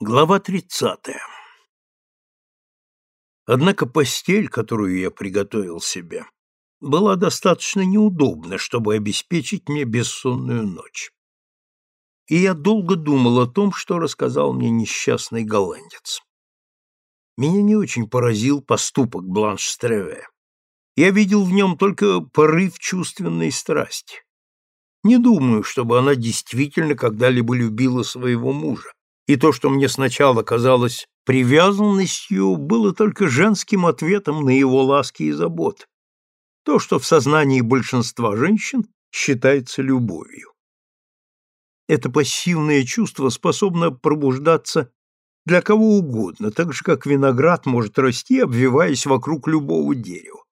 Глава тридцатая Однако постель, которую я приготовил себе, была достаточно неудобна, чтобы обеспечить мне бессонную ночь. И я долго думал о том, что рассказал мне несчастный голландец. Меня не очень поразил поступок Бланш Стреве. Я видел в нем только порыв чувственной страсти. Не думаю, чтобы она действительно когда-либо любила своего мужа, и то, что мне сначала казалось привязанностью, было только женским ответом на его ласки и заботы. То, что в сознании большинства женщин считается любовью. Это пассивное чувство способно пробуждаться для кого угодно, так же, как виноград может расти, обвиваясь вокруг любого дерева.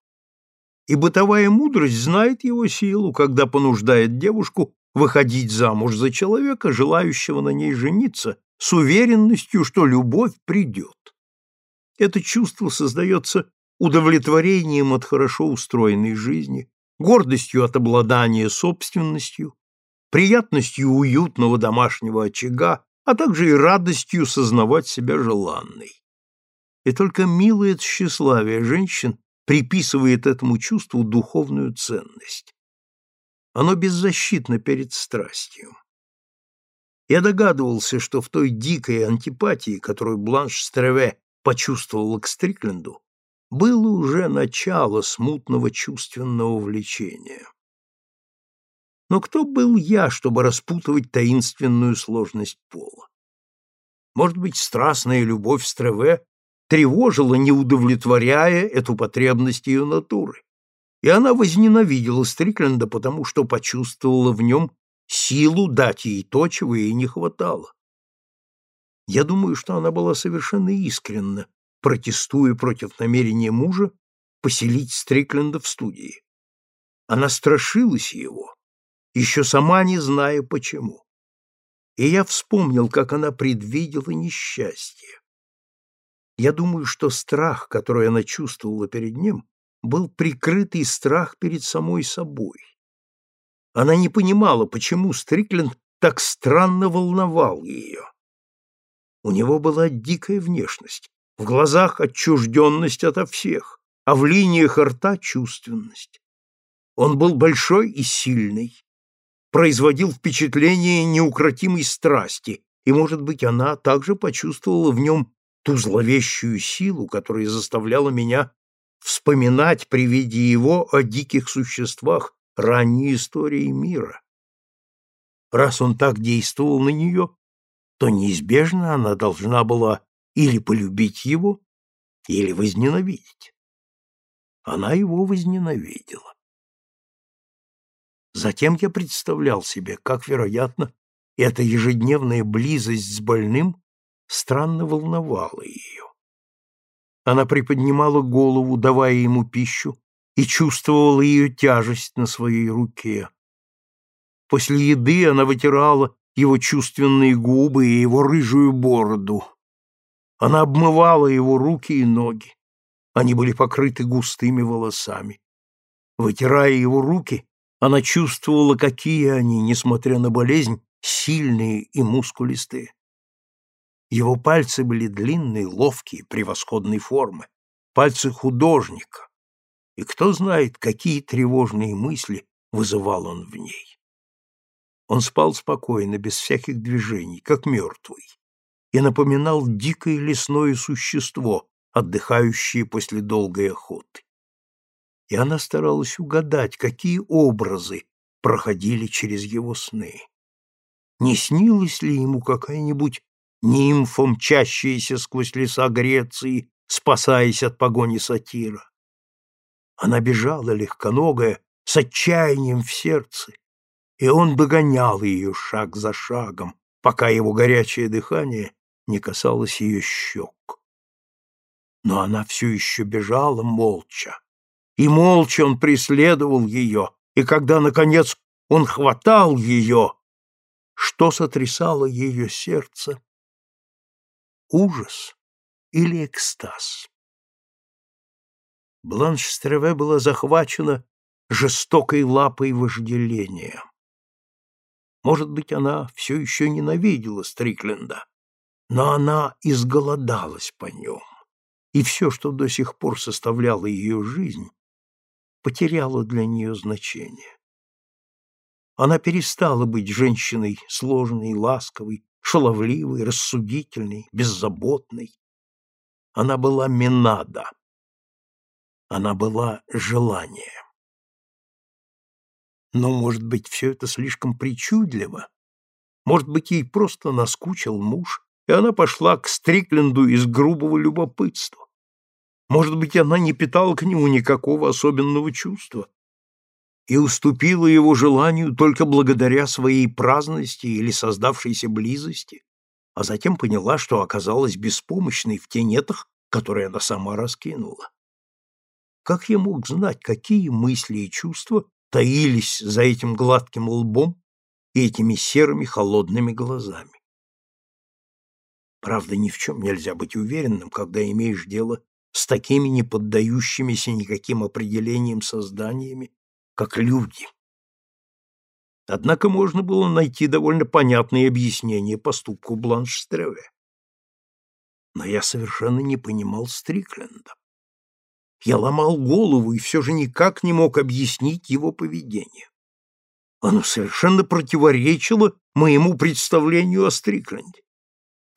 И бытовая мудрость знает его силу, когда понуждает девушку выходить замуж за человека, желающего на ней жениться, с уверенностью, что любовь придет. Это чувство создается удовлетворением от хорошо устроенной жизни, гордостью от обладания собственностью, приятностью уютного домашнего очага, а также и радостью сознавать себя желанной. И только милое тщеславие женщин приписывает этому чувству духовную ценность. Оно беззащитно перед страстью. Я догадывался, что в той дикой антипатии, которую Бланш Стреве почувствовала к Стрикленду, было уже начало смутного чувственного влечения. Но кто был я, чтобы распутывать таинственную сложность пола? Может быть, страстная любовь Стреве тревожила, не удовлетворяя эту потребность ее натуры. И она возненавидела Стрикленда, потому что почувствовала в нем силу дать ей то, чего ей не хватало. Я думаю, что она была совершенно искренна, протестуя против намерения мужа поселить Стрикленда в студии. Она страшилась его, еще сама не зная почему. И я вспомнил, как она предвидела несчастье. Я думаю, что страх, который она чувствовала перед ним, был прикрытый страх перед самой собой. Она не понимала, почему Стрикленд так странно волновал ее. У него была дикая внешность, в глазах отчужденность ото всех, а в линиях рта чувственность. Он был большой и сильный, производил впечатление неукротимой страсти, и, может быть, она также почувствовала в нем ту зловещую силу, которая заставляла меня вспоминать при виде его о диких существах ранней истории мира. Раз он так действовал на нее, то неизбежно она должна была или полюбить его, или возненавидеть. Она его возненавидела. Затем я представлял себе, как, вероятно, эта ежедневная близость с больным странно волновало ее. Она приподнимала голову, давая ему пищу, и чувствовала ее тяжесть на своей руке. После еды она вытирала его чувственные губы и его рыжую бороду. Она обмывала его руки и ноги. Они были покрыты густыми волосами. Вытирая его руки, она чувствовала, какие они, несмотря на болезнь, сильные и мускулистые. Его пальцы были длинные, ловкие, превосходной формы, пальцы художника. И кто знает, какие тревожные мысли вызывал он в ней. Он спал спокойно, без всяких движений, как мертвый, и напоминал дикое лесное существо, отдыхающее после долгой охоты. И она старалась угадать, какие образы проходили через его сны. Не снилась ли ему какая-нибудь нимфа, мчащаяся сквозь леса Греции, спасаясь от погони сатира. Она бежала легконогая, с отчаянием в сердце, и он догонял ее шаг за шагом, пока его горячее дыхание не касалось ее щек. Но она все еще бежала молча, и молча он преследовал ее, и когда, наконец, он хватал ее, что сотрясало ее сердце, ужас или экстаз. Бланш Стреве была захвачена жестокой лапой вожделения. Может быть, она все еще ненавидела Стрикленда, но она изголодалась по нем, и все, что до сих пор составляло ее жизнь, потеряло для нее значение. Она перестала быть женщиной сложной, ласковой, шаловливой, рассудительной, беззаботной. Она была Минада. Она была желание. Но, может быть, все это слишком причудливо? Может быть, ей просто наскучил муж, и она пошла к Стрикленду из грубого любопытства? Может быть, она не питала к нему никакого особенного чувства и уступила его желанию только благодаря своей праздности или создавшейся близости, а затем поняла, что оказалась беспомощной в тенетах, которые она сама раскинула. Как я мог знать, какие мысли и чувства таились за этим гладким лбом и этими серыми холодными глазами? Правда, ни в чем нельзя быть уверенным, когда имеешь дело с такими не поддающимися никаким определениям созданиями, как люди. Однако можно было найти довольно понятные объяснения поступку Бланш-Стреве. Но я совершенно не понимал Стрикленда. Я ломал голову и все же никак не мог объяснить его поведение. Оно совершенно противоречило моему представлению о Стрикленде.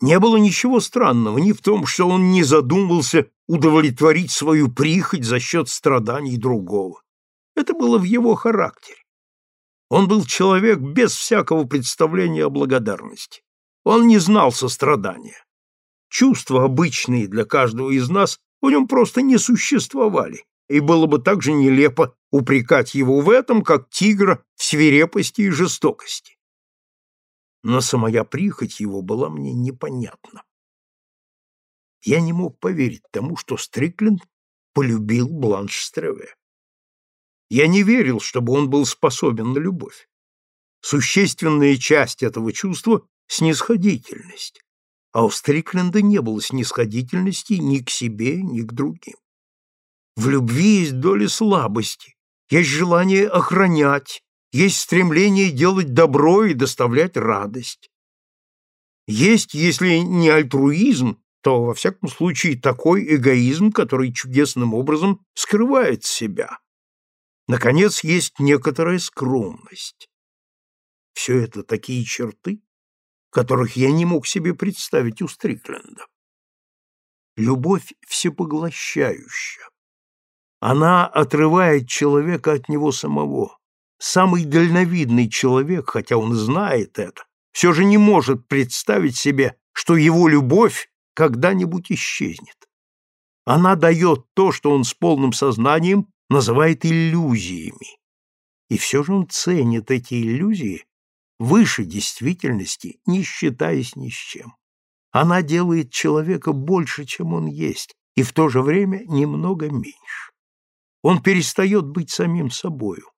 Не было ничего странного ни в том, что он не задумался удовлетворить свою прихоть за счет страданий другого. Это было в его характере. Он был человек без всякого представления о благодарности. Он не знал сострадания. Чувства, обычные для каждого из нас, в нем просто не существовали, и было бы так же нелепо упрекать его в этом, как тигра в свирепости и жестокости. Но самая прихоть его была мне непонятна. Я не мог поверить тому, что Стрикленд полюбил Бланш Стреве. Я не верил, чтобы он был способен на любовь. Существенная часть этого чувства — снисходительность, а у Стрикленда не было снисходительности ни к себе, ни к другим. В любви есть доля слабости, есть желание охранять, есть стремление делать добро и доставлять радость. Есть, если не альтруизм, то, во всяком случае, такой эгоизм, который чудесным образом скрывает себя. Наконец, есть некоторая скромность. Все это такие черты, которых я не мог себе представить у Стрикленда. Любовь всепоглощающая. Она отрывает человека от него самого. Самый дальновидный человек, хотя он знает это, все же не может представить себе, что его любовь когда-нибудь исчезнет. Она дает то, что он с полным сознанием называет иллюзиями. И все же он ценит эти иллюзии выше действительности, не считаясь ни с чем. Она делает человека больше, чем он есть, и в то же время немного меньше. Он перестает быть самим собою.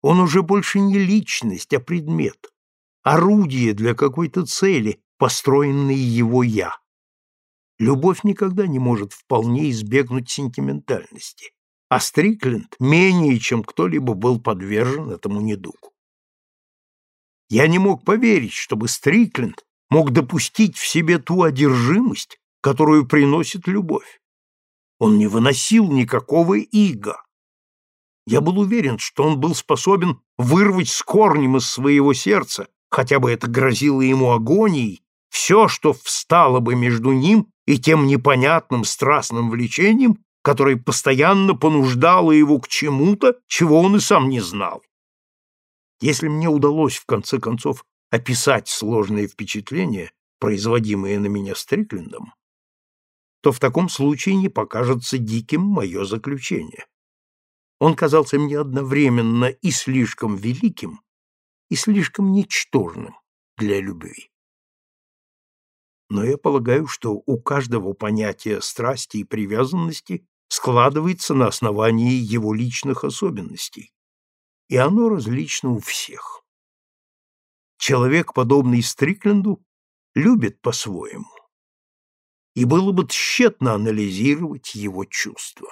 Он уже больше не личность, а предмет, орудие для какой-то цели, построенной его «я». Любовь никогда не может вполне избегнуть сентиментальности а Стрикленд менее чем кто-либо был подвержен этому недугу. Я не мог поверить, чтобы Стрикленд мог допустить в себе ту одержимость, которую приносит любовь. Он не выносил никакого ига. Я был уверен, что он был способен вырвать с корнем из своего сердца, хотя бы это грозило ему агонией, все, что встало бы между ним и тем непонятным страстным влечением, которое постоянно понуждало его к чему-то, чего он и сам не знал. Если мне удалось, в конце концов, описать сложные впечатления, производимые на меня Стриклендом, то в таком случае не покажется диким мое заключение. Он казался мне одновременно и слишком великим, и слишком ничтожным для любви но я полагаю, что у каждого понятия страсти и привязанности складывается на основании его личных особенностей, и оно различно у всех. Человек, подобный Стрикленду, любит по-своему, и было бы тщетно анализировать его чувства.